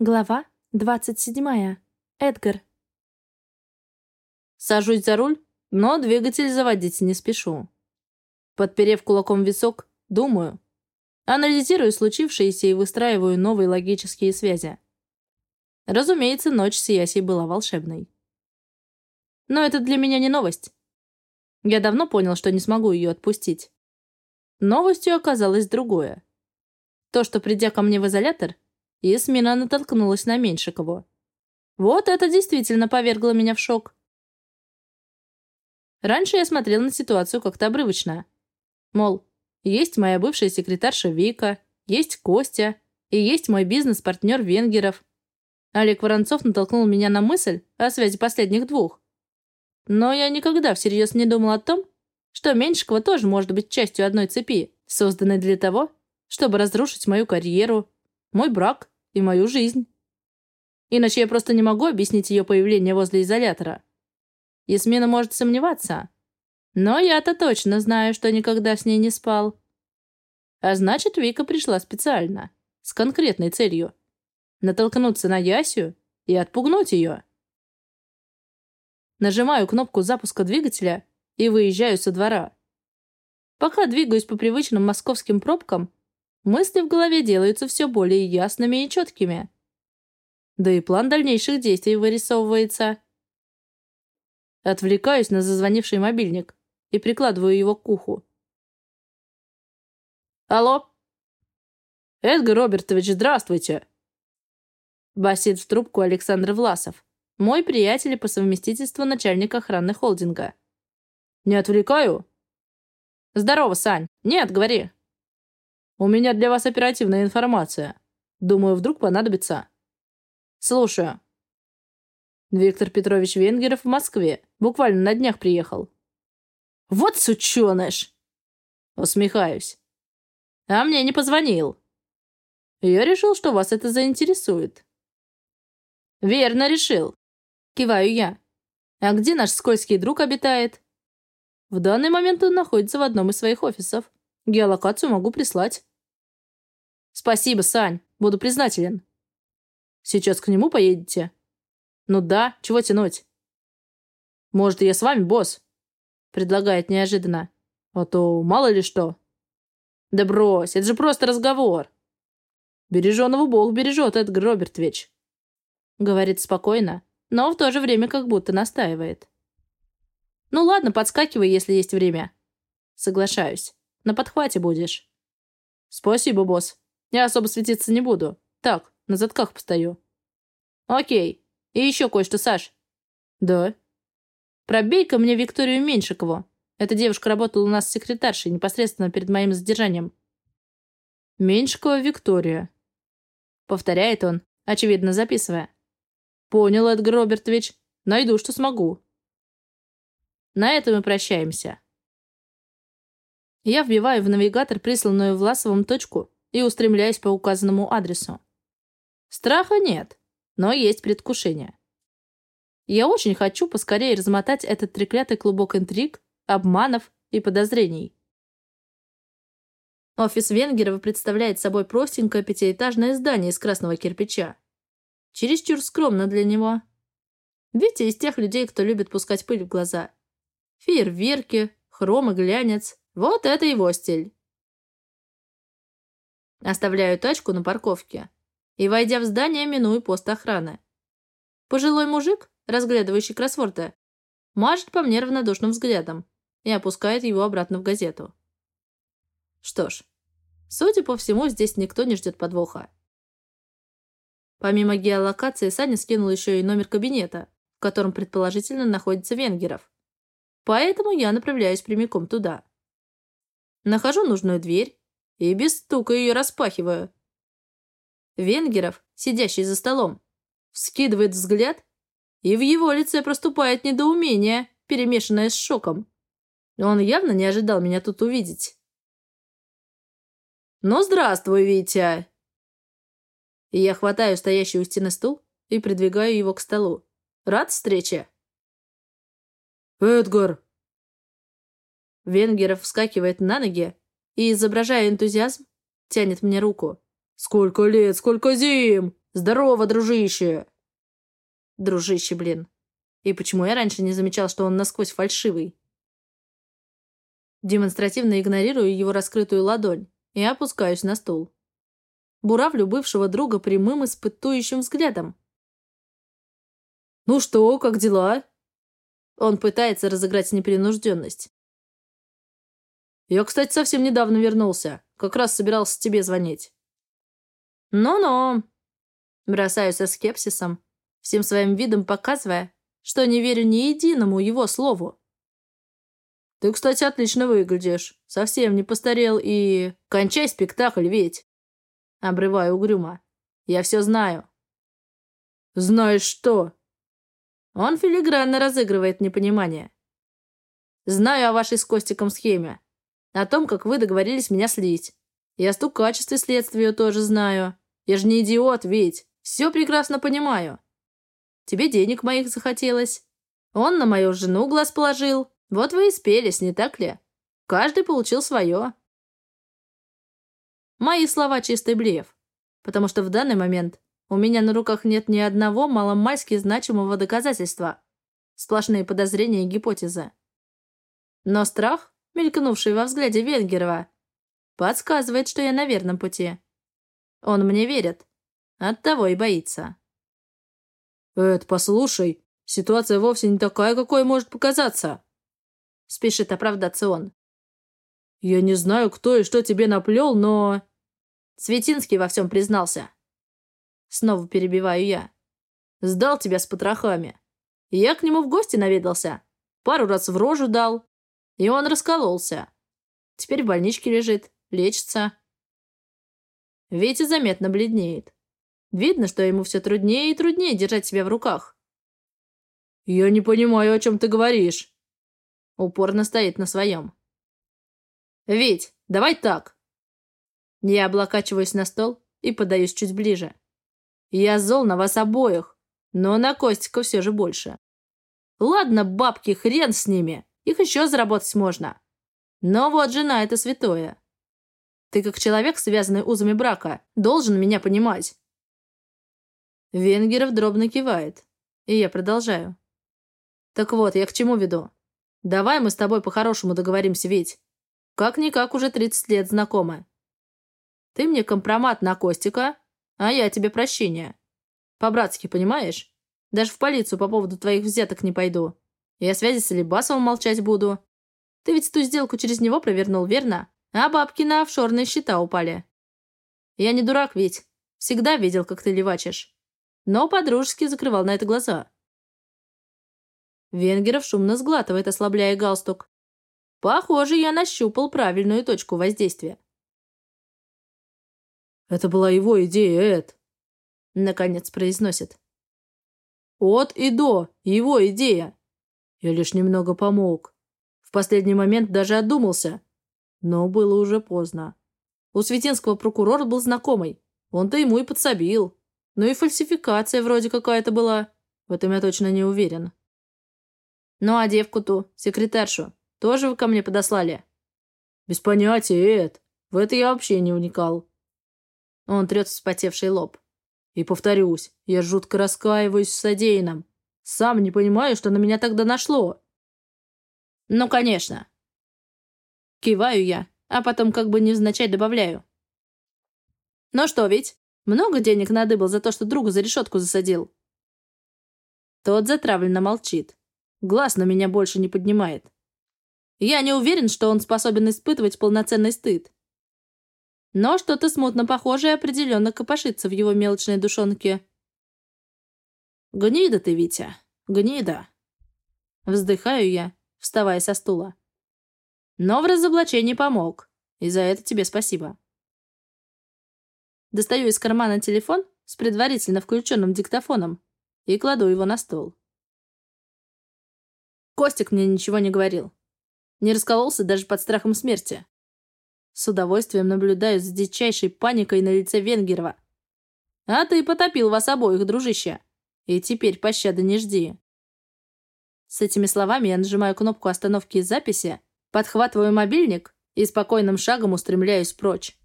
Глава двадцать седьмая. Эдгар. Сажусь за руль, но двигатель заводить не спешу. Подперев кулаком висок, думаю. Анализирую случившееся и выстраиваю новые логические связи. Разумеется, ночь с Ясей была волшебной. Но это для меня не новость. Я давно понял, что не смогу ее отпустить. Новостью оказалось другое. То, что придя ко мне в изолятор, Ясмина натолкнулась на Меньшикову. Вот это действительно повергло меня в шок. Раньше я смотрел на ситуацию как-то обрывочно. Мол, есть моя бывшая секретарша Вика, есть Костя и есть мой бизнес-партнер Венгеров. Олег Воронцов натолкнул меня на мысль о связи последних двух. Но я никогда всерьез не думал о том, что Меньшикова тоже может быть частью одной цепи, созданной для того, чтобы разрушить мою карьеру, мой брак и мою жизнь. Иначе я просто не могу объяснить ее появление возле изолятора. Ясмина может сомневаться, но я-то точно знаю, что никогда с ней не спал. А значит, Вика пришла специально, с конкретной целью. Натолкнуться на Ясю и отпугнуть ее. Нажимаю кнопку запуска двигателя и выезжаю со двора. Пока двигаюсь по привычным московским пробкам, мысли в голове делаются все более ясными и четкими. Да и план дальнейших действий вырисовывается. Отвлекаюсь на зазвонивший мобильник и прикладываю его к уху. «Алло?» «Эдгар Робертович, здравствуйте!» Басит в трубку Александр Власов, мой приятель и по совместительству начальник охраны холдинга. «Не отвлекаю?» «Здорово, Сань. Нет, говори». У меня для вас оперативная информация. Думаю, вдруг понадобится. Слушаю. Виктор Петрович Венгеров в Москве. Буквально на днях приехал. Вот сученыш! Усмехаюсь. А мне не позвонил. Я решил, что вас это заинтересует. Верно решил. Киваю я. А где наш скользкий друг обитает? В данный момент он находится в одном из своих офисов. Геолокацию могу прислать. Спасибо, Сань. Буду признателен. Сейчас к нему поедете? Ну да, чего тянуть? Может, я с вами, босс? Предлагает неожиданно. А то мало ли что. Да брось, это же просто разговор. Береженого Бог бережет, Эдгар Робертович. Говорит спокойно, но в то же время как будто настаивает. Ну ладно, подскакивай, если есть время. Соглашаюсь. На подхвате будешь. Спасибо, босс. Я особо светиться не буду. Так, на затках постою. Окей. И еще кое-что, Саш. Да. Пробей-ка мне Викторию Меньшикову. Эта девушка работала у нас секретаршей непосредственно перед моим задержанием. Меньшикова Виктория. Повторяет он, очевидно записывая. Понял, Эдгар Робертович. Найду, что смогу. На этом мы прощаемся. Я вбиваю в навигатор присланную Власовым точку и устремляюсь по указанному адресу. Страха нет, но есть предвкушение. Я очень хочу поскорее размотать этот треклятый клубок интриг, обманов и подозрений. Офис Венгерова представляет собой простенькое пятиэтажное здание из красного кирпича. Чересчур скромно для него. Витя из тех людей, кто любит пускать пыль в глаза. Фейерверки, хром и глянец – вот это его стиль. Оставляю тачку на парковке и, войдя в здание, миную пост охраны. Пожилой мужик, разглядывающий кроссворды, мажет по мне равнодушным взглядом и опускает его обратно в газету. Что ж, судя по всему, здесь никто не ждет подвоха. Помимо геолокации, Саня скинул еще и номер кабинета, в котором предположительно находится Венгеров. Поэтому я направляюсь прямиком туда. Нахожу нужную дверь и без стука ее распахиваю. Венгеров, сидящий за столом, вскидывает взгляд, и в его лице проступает недоумение, перемешанное с шоком. Он явно не ожидал меня тут увидеть. «Ну, здравствуй, Витя!» И я хватаю стоящий у стены стул и придвигаю его к столу. «Рад встрече?» «Эдгар!» Венгеров вскакивает на ноги и, изображая энтузиазм, тянет мне руку. «Сколько лет, сколько зим! «Здорово, дружище!» Дружище, блин. И почему я раньше не замечал, что он насквозь фальшивый? Демонстративно игнорирую его раскрытую ладонь и опускаюсь на стул. Буравлю бывшего друга прямым испытующим взглядом. «Ну что, как дела?» Он пытается разыграть непринужденность. «Я, кстати, совсем недавно вернулся. Как раз собирался тебе звонить». «Ну-ну». Бросаю со скепсисом, всем своим видом показывая, что не верю ни единому его слову. «Ты, кстати, отлично выглядишь. Совсем не постарел и... Кончай спектакль, ведь!» Обрываю угрюмо. «Я все знаю». «Знаешь что?» Он филигранно разыгрывает непонимание. «Знаю о вашей с Костиком схеме. О том, как вы договорились меня слить. И о стукачестве следствия тоже знаю. Я же не идиот, ведь. Все прекрасно понимаю. Тебе денег моих захотелось. Он на мою жену глаз положил. Вот вы и спелись, не так ли? Каждый получил свое». Мои слова чистый блеф, потому что в данный момент у меня на руках нет ни одного маломальски значимого доказательства. Сплошные подозрения и гипотезы. Но страх, мелькнувший во взгляде Венгерова, подсказывает, что я на верном пути. Он мне верит. Оттого и боится. «Эд, послушай, ситуация вовсе не такая, какой может показаться», — спешит оправдаться он. «Я не знаю, кто и что тебе наплел, но...» Светинский во всем признался. Снова перебиваю я. Сдал тебя с потрохами. Я к нему в гости наведался. Пару раз в рожу дал. И он раскололся. Теперь в больничке лежит. Лечится. Витя заметно бледнеет. Видно, что ему все труднее и труднее держать себя в руках. «Я не понимаю, о чем ты говоришь». Упорно стоит на своем. «Вить, давай так». Я облокачиваюсь на стол и подаюсь чуть ближе. Я зол на вас обоих, но на Костика все же больше. Ладно, бабки, хрен с ними, их еще заработать можно. Но вот жена — это святое. Ты, как человек, связанный узами брака, должен меня понимать. Венгеров дробно кивает, и я продолжаю. Так вот, я к чему веду? Давай мы с тобой по-хорошему договоримся, ведь. Как-никак уже 30 лет знакомы. Ты мне компромат на Костика, а я тебе прощения. По-братски, понимаешь? Даже в полицию по поводу твоих взяток не пойду. О связи с Алибасовым молчать буду. Ты ведь ту сделку через него провернул, верно? А бабки на офшорные счета упали. Я не дурак ведь. Всегда видел, как ты левачишь. Но подружески закрывал на это глаза. Венгеров шумно сглатывает, ослабляя галстук. Похоже, я нащупал правильную точку воздействия. «Это была его идея, Эд», — наконец произносит. «От и до, его идея. Я лишь немного помог. В последний момент даже отдумался. Но было уже поздно. У Светинского прокурор был знакомый. Он-то ему и подсобил. Ну и фальсификация вроде какая-то была. В этом я точно не уверен. Ну а девку ту, секретаршу, тоже вы ко мне подослали? Без понятия, Эд. В это я вообще не уникал. Он трет вспотевший лоб. И повторюсь, я жутко раскаиваюсь в содеянном. Сам не понимаю, что на меня тогда нашло. Ну, конечно. Киваю я, а потом как бы невзначай добавляю. Ну что, ведь? Много денег надыбал за то, что друга за решетку засадил? Тот затравленно молчит. Глаз на меня больше не поднимает. Я не уверен, что он способен испытывать полноценный стыд. Но что-то смутно похожее определенно копошится в его мелочной душонке. «Гнида ты, Витя, гнида!» Вздыхаю я, вставая со стула. Но в разоблачении помог, и за это тебе спасибо. Достаю из кармана телефон с предварительно включенным диктофоном и кладу его на стол. Костик мне ничего не говорил. Не раскололся даже под страхом смерти. С удовольствием наблюдаю за дичайшей паникой на лице Венгерова. А ты потопил вас обоих, дружище. И теперь пощады не жди. С этими словами я нажимаю кнопку остановки записи, подхватываю мобильник и спокойным шагом устремляюсь прочь.